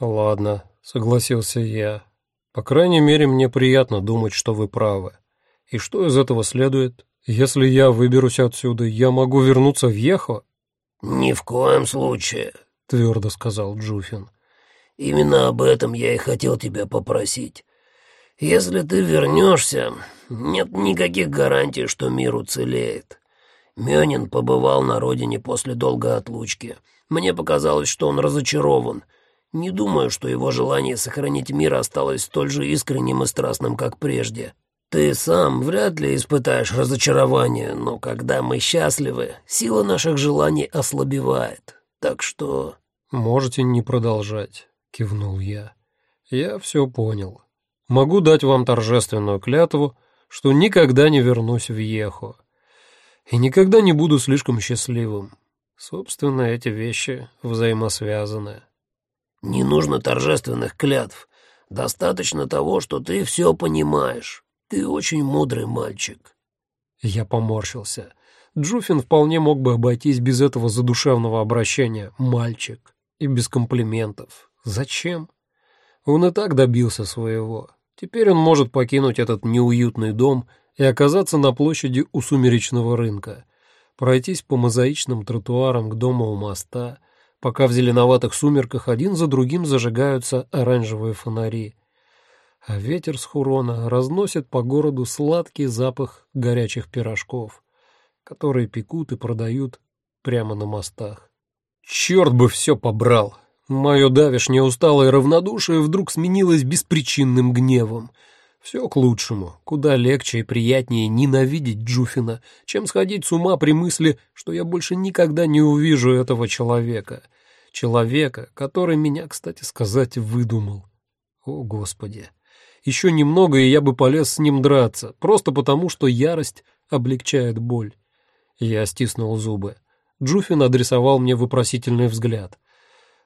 Ладно, согласился я. По крайней мере, мне приятно думать, что вы правы. И что из этого следует? Если я выберусь отсюда, я могу вернуться в Ехо? Ни в коем случае, твердо сказал Джуфин. Именно об этом я и хотел тебя попросить. Если ты вернешься, нет никаких гарантий, что мир уцелеет. Мёнин побывал на родине после долгой отлучки. Мне показалось, что он разочарован. Не думаю, что его желание сохранить мир осталось столь же искренним и страстным, как прежде. Ты сам вряд ли испытаешь разочарование, но когда мы счастливы, сила наших желаний ослабевает. Так что... «Можете не продолжать», — кивнул я. «Я все понял. Могу дать вам торжественную клятву, что никогда не вернусь в Ехо и никогда не буду слишком счастливым. Собственно, эти вещи взаимосвязаны. Не нужно торжественных клятв. Достаточно того, что ты все понимаешь. Ты очень мудрый мальчик. Я поморщился. Джуфин вполне мог бы обойтись без этого задушевного обращения «мальчик» и без комплиментов. Зачем? Он и так добился своего. Теперь он может покинуть этот неуютный дом и оказаться на площади у сумеречного рынка, пройтись по мозаичным тротуарам к дому у моста, пока в зеленоватых сумерках один за другим зажигаются оранжевые фонари, а ветер с Хурона разносит по городу сладкий запах горячих пирожков, которые пекут и продают прямо на мостах. Черт бы все побрал! Мое давешнее усталое равнодушие вдруг сменилось беспричинным гневом — все к лучшему. Куда легче и приятнее ненавидеть Джуфина, чем сходить с ума при мысли, что я больше никогда не увижу этого человека. Человека, который меня, кстати сказать, выдумал. О, Господи! Еще немного, и я бы полез с ним драться, просто потому, что ярость облегчает боль. Я стиснул зубы. Джуфин адресовал мне вопросительный взгляд.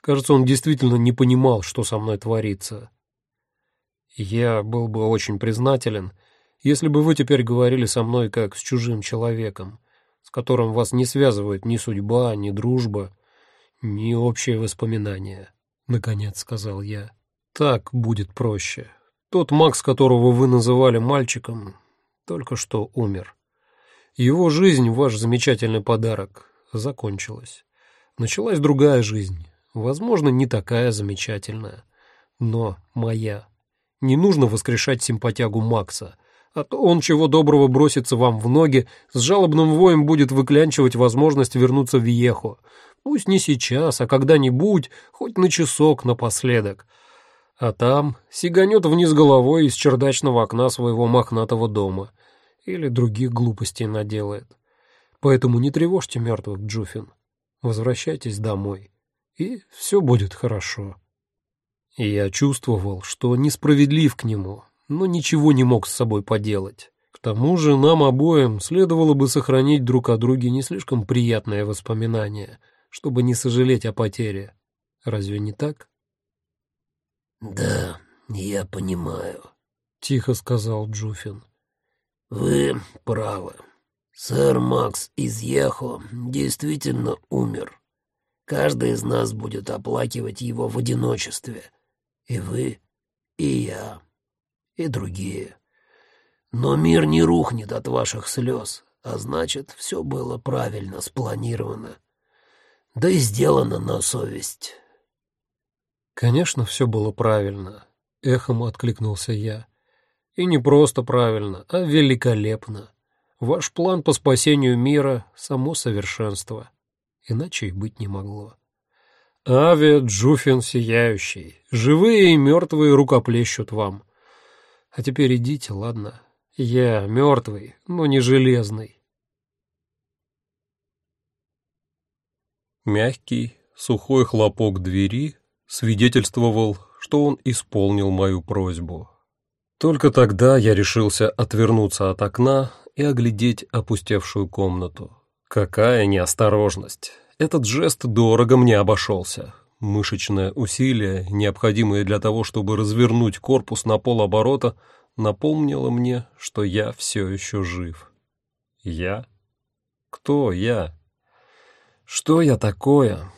Кажется, он действительно не понимал, что со мной творится. Я был бы очень признателен, если бы вы теперь говорили со мной как с чужим человеком, с которым вас не связывает ни судьба, ни дружба, ни общие воспоминания, — наконец сказал я. Так будет проще. Тот Макс, которого вы называли мальчиком, только что умер. Его жизнь, ваш замечательный подарок, закончилась. Началась другая жизнь, возможно, не такая замечательная, но моя. Не нужно воскрешать симпатягу Макса, а то он чего доброго бросится вам в ноги, с жалобным воем будет выклянчивать возможность вернуться в Виехо. Пусть не сейчас, а когда-нибудь, хоть на часок напоследок. А там сиганет вниз головой из чердачного окна своего мохнатого дома. Или других глупостей наделает. Поэтому не тревожьте мертвых, Джуфин. Возвращайтесь домой, и все будет хорошо. И я чувствовал, что несправедлив к нему, но ничего не мог с собой поделать. К тому же нам обоим следовало бы сохранить друг о друге не слишком приятное воспоминание, чтобы не сожалеть о потере. Разве не так? «Да, я понимаю», — тихо сказал Джуфин. «Вы правы. Сэр Макс из Ехо действительно умер. Каждый из нас будет оплакивать его в одиночестве» И вы, и я, и другие. Но мир не рухнет от ваших слез, а значит, все было правильно спланировано. Да и сделано на совесть. Конечно, все было правильно, эхом откликнулся я. И не просто правильно, а великолепно. Ваш план по спасению мира — само совершенство. Иначе и быть не могло. Авиа Джуфин Сияющий. Живые и мертвые рукоплещут вам. А теперь идите, ладно? Я мертвый, но не железный. Мягкий, сухой хлопок двери свидетельствовал, что он исполнил мою просьбу. Только тогда я решился отвернуться от окна и оглядеть опустевшую комнату. Какая неосторожность! Этот жест дорого мне обошелся. Мышечное усилие, необходимое для того, чтобы развернуть корпус на полоборота, напомнило мне, что я все еще жив. Я? Кто я? Что я такое?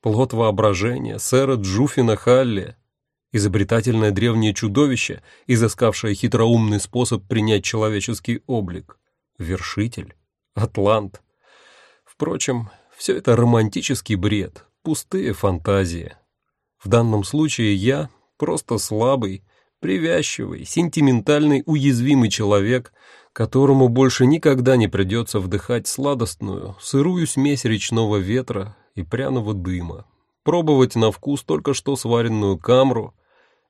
Плод воображения сэра Джуфина Халли, изобретательное древнее чудовище, изыскавшее хитроумный способ принять человеческий облик, вершитель, атлант. Впрочем, все это романтический бред, пустые фантазии. В данном случае я просто слабый, привязчивый, сентиментальный, уязвимый человек, которому больше никогда не придется вдыхать сладостную, сырую смесь речного ветра и пряного дыма, пробовать на вкус только что сваренную камру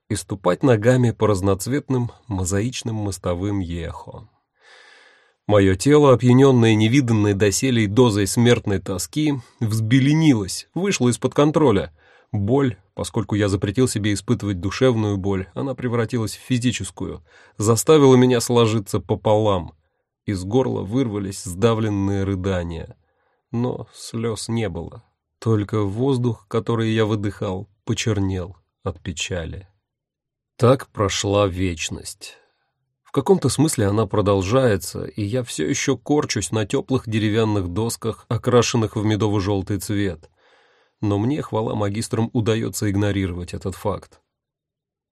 и ступать ногами по разноцветным мозаичным мостовым ехо. Мое тело, опьяненное невиданной доселей дозой смертной тоски, взбеленилось, вышло из-под контроля. Боль, поскольку я запретил себе испытывать душевную боль, она превратилась в физическую, заставила меня сложиться пополам. Из горла вырвались сдавленные рыдания. Но слез не было. Только воздух, который я выдыхал, почернел от печали. Так прошла вечность. Каком-то смысле она продолжается, и я все еще корчусь на теплых деревянных досках, окрашенных в медово-желтый цвет. Но мне, хвала магистрам, удается игнорировать этот факт.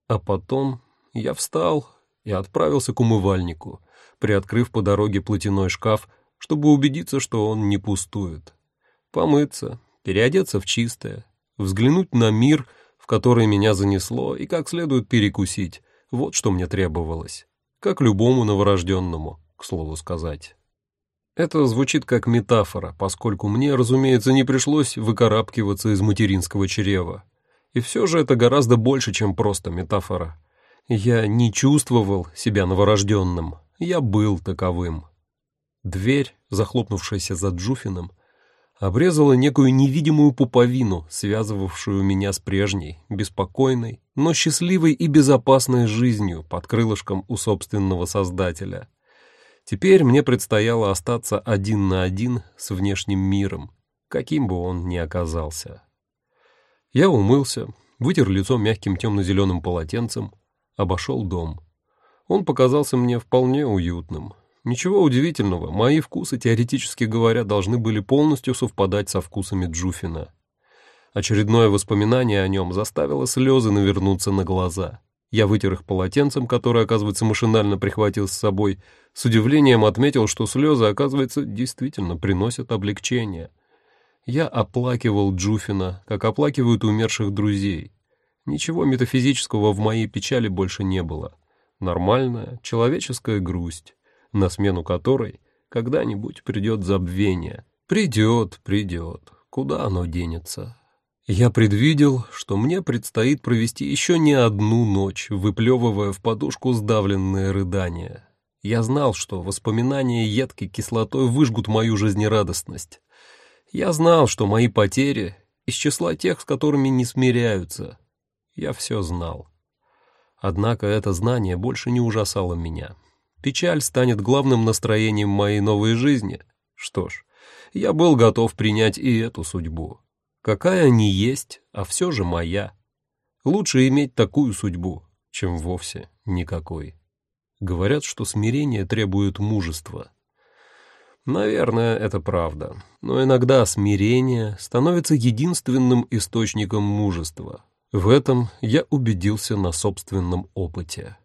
А потом я встал и отправился к умывальнику, приоткрыв по дороге платяной шкаф, чтобы убедиться, что он не пустует. Помыться, переодеться в чистое, взглянуть на мир — в который меня занесло, и как следует перекусить. Вот что мне требовалось. Как любому новорожденному, к слову сказать. Это звучит как метафора, поскольку мне, разумеется, не пришлось выкарабкиваться из материнского чрева. И все же это гораздо больше, чем просто метафора. Я не чувствовал себя новорожденным, я был таковым. Дверь, захлопнувшаяся за Джуфином, обрезала некую невидимую пуповину, связывавшую меня с прежней, беспокойной, но счастливой и безопасной жизнью под крылышком у собственного Создателя. Теперь мне предстояло остаться один на один с внешним миром, каким бы он ни оказался. Я умылся, вытер лицо мягким темно-зеленым полотенцем, обошел дом. Он показался мне вполне уютным, Ничего удивительного, мои вкусы, теоретически говоря, должны были полностью совпадать со вкусами Джуфина. Очередное воспоминание о нем заставило слезы навернуться на глаза. Я вытер их полотенцем, которое, оказывается, машинально прихватил с собой. С удивлением отметил, что слезы, оказывается, действительно приносят облегчение. Я оплакивал Джуфина, как оплакивают умерших друзей. Ничего метафизического в моей печали больше не было. Нормальная человеческая грусть на смену которой когда-нибудь придет забвение. Придет, придет, куда оно денется? Я предвидел, что мне предстоит провести еще не одну ночь, выплевывая в подушку сдавленные рыдания. Я знал, что воспоминания едкой кислотой выжгут мою жизнерадостность. Я знал, что мои потери из числа тех, с которыми не смиряются. Я все знал. Однако это знание больше не ужасало меня. Печаль станет главным настроением моей новой жизни. Что ж, я был готов принять и эту судьбу. Какая ни есть, а все же моя. Лучше иметь такую судьбу, чем вовсе никакой. Говорят, что смирение требует мужества. Наверное, это правда. Но иногда смирение становится единственным источником мужества. В этом я убедился на собственном опыте.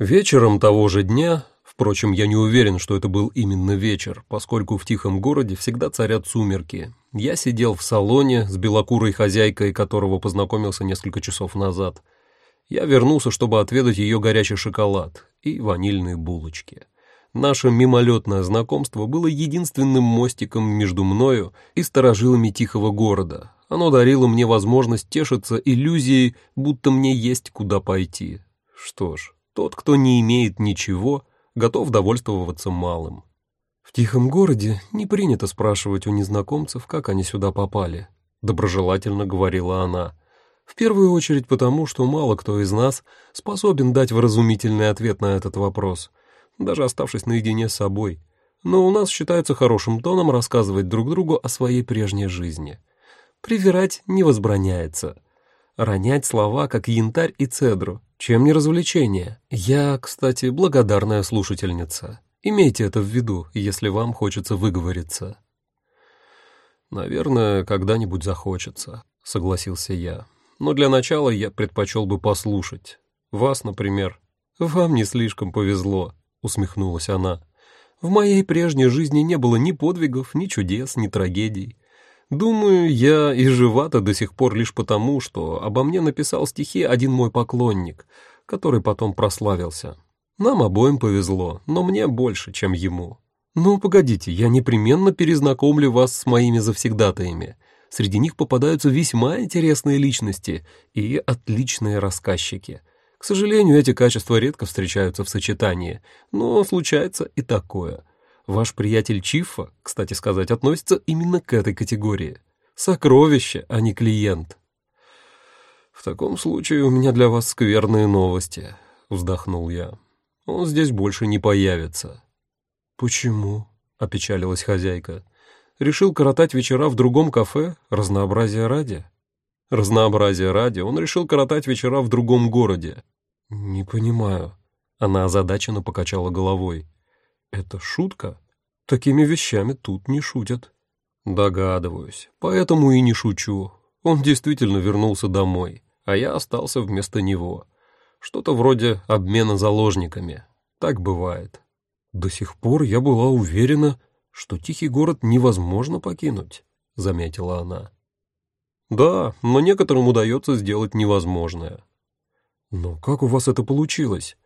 Вечером того же дня, впрочем, я не уверен, что это был именно вечер, поскольку в тихом городе всегда царят сумерки, я сидел в салоне с белокурой хозяйкой, которого познакомился несколько часов назад. Я вернулся, чтобы отведать ее горячий шоколад и ванильные булочки. Наше мимолетное знакомство было единственным мостиком между мною и сторожилами тихого города. Оно дарило мне возможность тешиться иллюзией, будто мне есть куда пойти. Что ж, тот, кто не имеет ничего, готов довольствоваться малым. В тихом городе не принято спрашивать у незнакомцев, как они сюда попали, доброжелательно говорила она. В первую очередь потому, что мало кто из нас способен дать вразумительный ответ на этот вопрос, даже оставшись наедине с собой. Но у нас считается хорошим тоном рассказывать друг другу о своей прежней жизни. Привирать не возбраняется. Ронять слова, как янтарь и цедру, чем не развлечение? Я, кстати, благодарная слушательница. Имейте это в виду, если вам хочется выговориться. Наверное, когда-нибудь захочется, согласился я. Но для начала я предпочел бы послушать. Вас, например. Вам не слишком повезло, усмехнулась она. В моей прежней жизни не было ни подвигов, ни чудес, ни трагедий. Думаю, я и жива-то до сих пор лишь потому, что обо мне написал стихи один мой поклонник, который потом прославился. Нам обоим повезло, но мне больше, чем ему. Ну, погодите, я непременно перезнакомлю вас с моими завсегдатаями. Среди них попадаются весьма интересные личности и отличные рассказчики. К сожалению, эти качества редко встречаются в сочетании, но случается и такое. Ваш приятель Чиффа, кстати сказать, относится именно к этой категории. Сокровище, а не клиент. В таком случае у меня для вас скверные новости, вздохнул я. Он здесь больше не появится. Почему? опечалилась хозяйка. Решил коротать вечера в другом кафе, разнообразие ради. Разнообразие ради он решил коротать вечера в другом городе. Не понимаю. Она озадаченно покачала головой. Это шутка? Такими вещами тут не шутят. Догадываюсь, поэтому и не шучу. Он действительно вернулся домой, а я остался вместо него. Что-то вроде обмена заложниками. Так бывает. До сих пор я была уверена, что тихий город невозможно покинуть, заметила она. Да, но некоторым удается сделать невозможное. Но как у вас это получилось?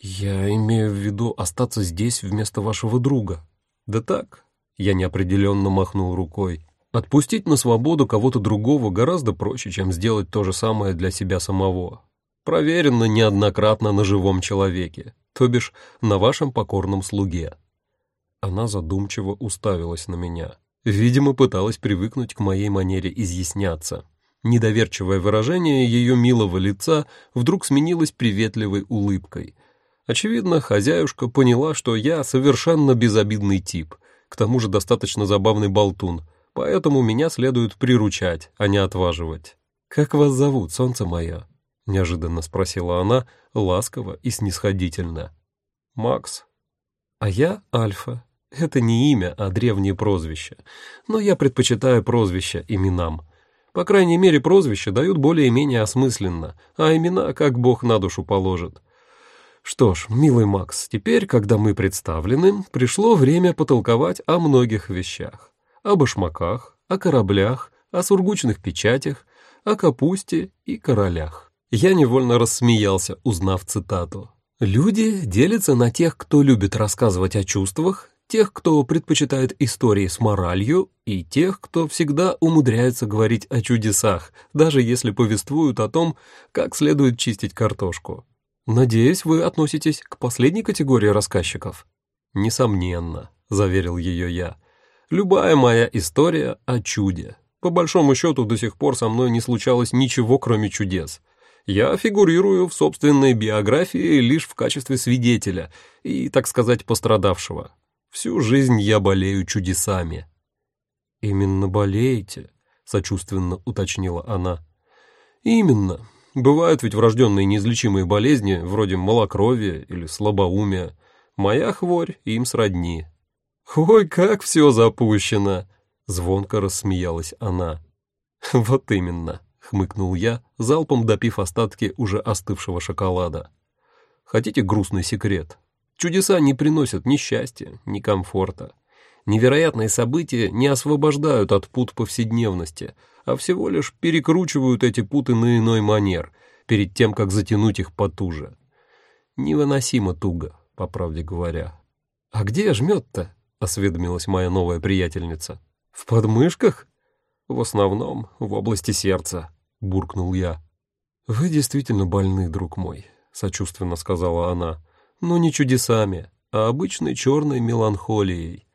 Я имею в виду остаться здесь вместо вашего друга. Да так, я неопределенно махнул рукой. Отпустить на свободу кого-то другого гораздо проще, чем сделать то же самое для себя самого. Проверено неоднократно на живом человеке, то бишь на вашем покорном слуге. Она задумчиво уставилась на меня. Видимо, пыталась привыкнуть к моей манере изъясняться. Недоверчивое выражение ее милого лица вдруг сменилось приветливой улыбкой. Очевидно, хозяюшка поняла, что я совершенно безобидный тип, к тому же достаточно забавный болтун, поэтому меня следует приручать, а не отваживать. «Как вас зовут, солнце мое?» неожиданно спросила она, ласково и снисходительно. Макс. А я Альфа. Это не имя, а древнее прозвище. Но я предпочитаю прозвища именам. По крайней мере, прозвища дают более-менее осмысленно, а имена как бог на душу положит. Что ж, милый Макс, теперь, когда мы представлены, пришло время потолковать о многих вещах. О башмаках, о кораблях, о сургучных печатях, о капусте и королях. Я невольно рассмеялся, узнав цитату. «Люди делятся на тех, кто любит рассказывать о чувствах, тех, кто предпочитает истории с моралью, и тех, кто всегда умудряется говорить о чудесах, даже если повествуют о том, как следует чистить картошку. Надеюсь, вы относитесь к последней категории рассказчиков?» «Несомненно», — заверил ее я. «Любая моя история о чуде. По большому счету, до сих пор со мной не случалось ничего, кроме чудес» я фигурирую в собственной биографии лишь в качестве свидетеля и, так сказать, пострадавшего. Всю жизнь я болею чудесами». «Именно болеете?» — сочувственно уточнила она. «Именно. Бывают ведь врожденные неизлечимые болезни, вроде малокровия или слабоумия. Моя хворь им сродни». «Ой, как все запущено!» — звонко рассмеялась она. «Вот именно хмыкнул я, залпом допив остатки уже остывшего шоколада. Хотите грустный секрет? Чудеса не приносят ни счастья, ни комфорта. Невероятные события не освобождают от пут повседневности, а всего лишь перекручивают эти путы на иной манер, перед тем, как затянуть их потуже. Невыносимо туго, по правде говоря. «А где жмет-то?» — осведомилась моя новая приятельница. «В подмышках?» «В основном в области сердца», — буркнул я. «Вы действительно больны, друг мой», — сочувственно сказала она. «Но не чудесами, а обычной черной меланхолией.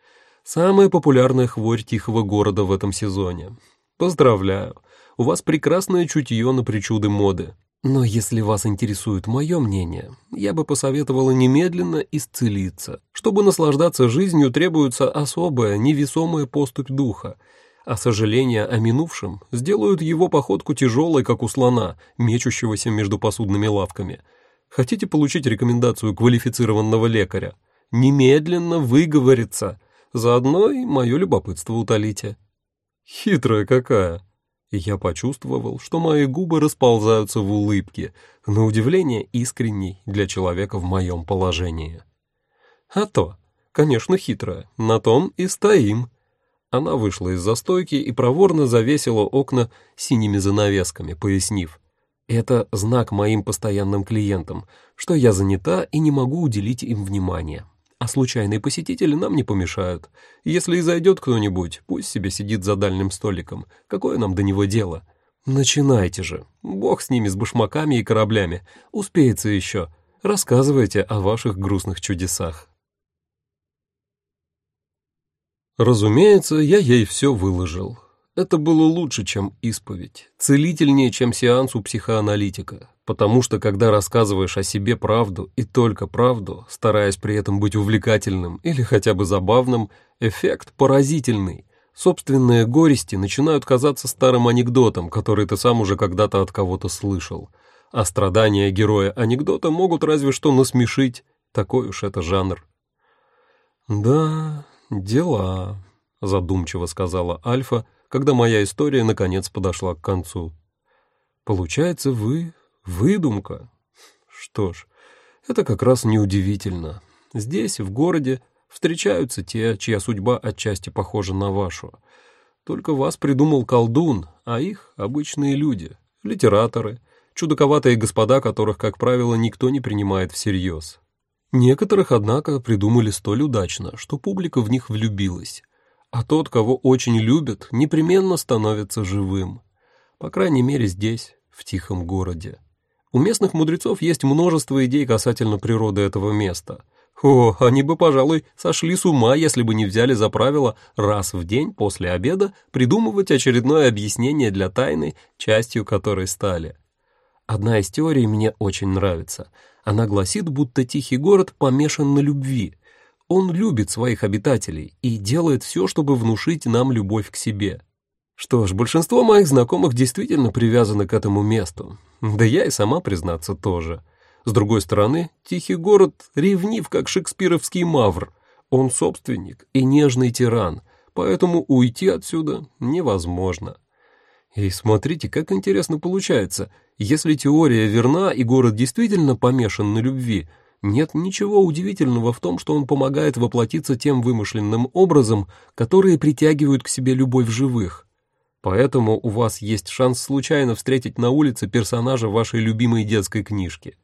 Самая популярная хворь тихого города в этом сезоне. Поздравляю, у вас прекрасное чутье на причуды моды. Но если вас интересует мое мнение, я бы посоветовала немедленно исцелиться. Чтобы наслаждаться жизнью, требуется особая, невесомая поступь духа — а сожаления о минувшем сделают его походку тяжелой, как у слона, мечущегося между посудными лавками. Хотите получить рекомендацию квалифицированного лекаря? Немедленно выговориться. Заодно и мое любопытство утолите. Хитрая какая. Я почувствовал, что мои губы расползаются в улыбке, на удивление искренней для человека в моем положении. А то, конечно, хитрая, на том и стоим. Она вышла из застойки и проворно завесила окна синими занавесками, пояснив. Это знак моим постоянным клиентам, что я занята и не могу уделить им внимания. А случайные посетители нам не помешают. Если и зайдет кто-нибудь, пусть себе сидит за дальним столиком. Какое нам до него дело? Начинайте же. Бог с ними, с башмаками и кораблями. Успеется еще. Рассказывайте о ваших грустных чудесах. Разумеется, я ей все выложил. Это было лучше, чем исповедь, целительнее, чем сеанс у психоаналитика, потому что когда рассказываешь о себе правду и только правду, стараясь при этом быть увлекательным или хотя бы забавным, эффект поразительный. Собственные горести начинают казаться старым анекдотом, который ты сам уже когда-то от кого-то слышал. А страдания героя анекдота могут разве что насмешить, такой уж это жанр. «Да, «Дела», — задумчиво сказала Альфа, когда моя история наконец подошла к концу. «Получается, вы выдумка? Что ж, это как раз неудивительно. Здесь, в городе, встречаются те, чья судьба отчасти похожа на вашу. Только вас придумал колдун, а их — обычные люди, литераторы, чудаковатые господа, которых, как правило, никто не принимает всерьез. Некоторых, однако, придумали столь удачно, что публика в них влюбилась. А тот, кого очень любят, непременно становится живым. По крайней мере здесь, в тихом городе. У местных мудрецов есть множество идей касательно природы этого места. О, они бы, пожалуй, сошли с ума, если бы не взяли за правило раз в день после обеда придумывать очередное объяснение для тайны, частью которой стали. Одна из теорий мне очень нравится — она гласит, будто тихий город помешан на любви. Он любит своих обитателей и делает все, чтобы внушить нам любовь к себе. Что ж, большинство моих знакомых действительно привязаны к этому месту. Да я и сама, признаться, тоже. С другой стороны, тихий город ревнив, как шекспировский мавр. Он собственник и нежный тиран, поэтому уйти отсюда невозможно. И смотрите, как интересно получается. Если теория верна и город действительно помешан на любви, нет ничего удивительного в том, что он помогает воплотиться тем вымышленным образом, которые притягивают к себе любовь живых. Поэтому у вас есть шанс случайно встретить на улице персонажа вашей любимой детской книжки.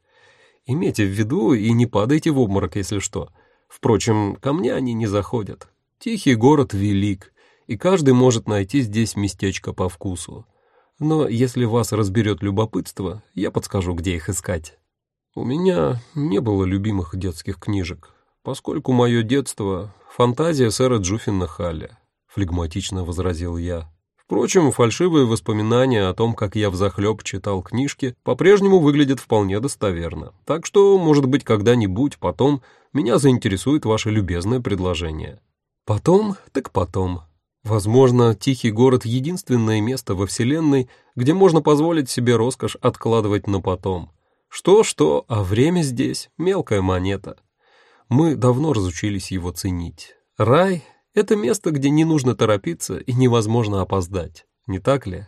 Имейте в виду и не падайте в обморок, если что. Впрочем, ко мне они не заходят. Тихий город велик, и каждый может найти здесь местечко по вкусу. Но если вас разберет любопытство, я подскажу, где их искать. У меня не было любимых детских книжек, поскольку мое детство — фантазия сэра Джуффина Халля, — флегматично возразил я. Впрочем, фальшивые воспоминания о том, как я взахлеб читал книжки, по-прежнему выглядят вполне достоверно. Так что, может быть, когда-нибудь потом меня заинтересует ваше любезное предложение. Потом, так потом, Возможно, тихий город — единственное место во Вселенной, где можно позволить себе роскошь откладывать на потом. Что-что, а время здесь — мелкая монета. Мы давно разучились его ценить. Рай — это место, где не нужно торопиться и невозможно опоздать, не так ли?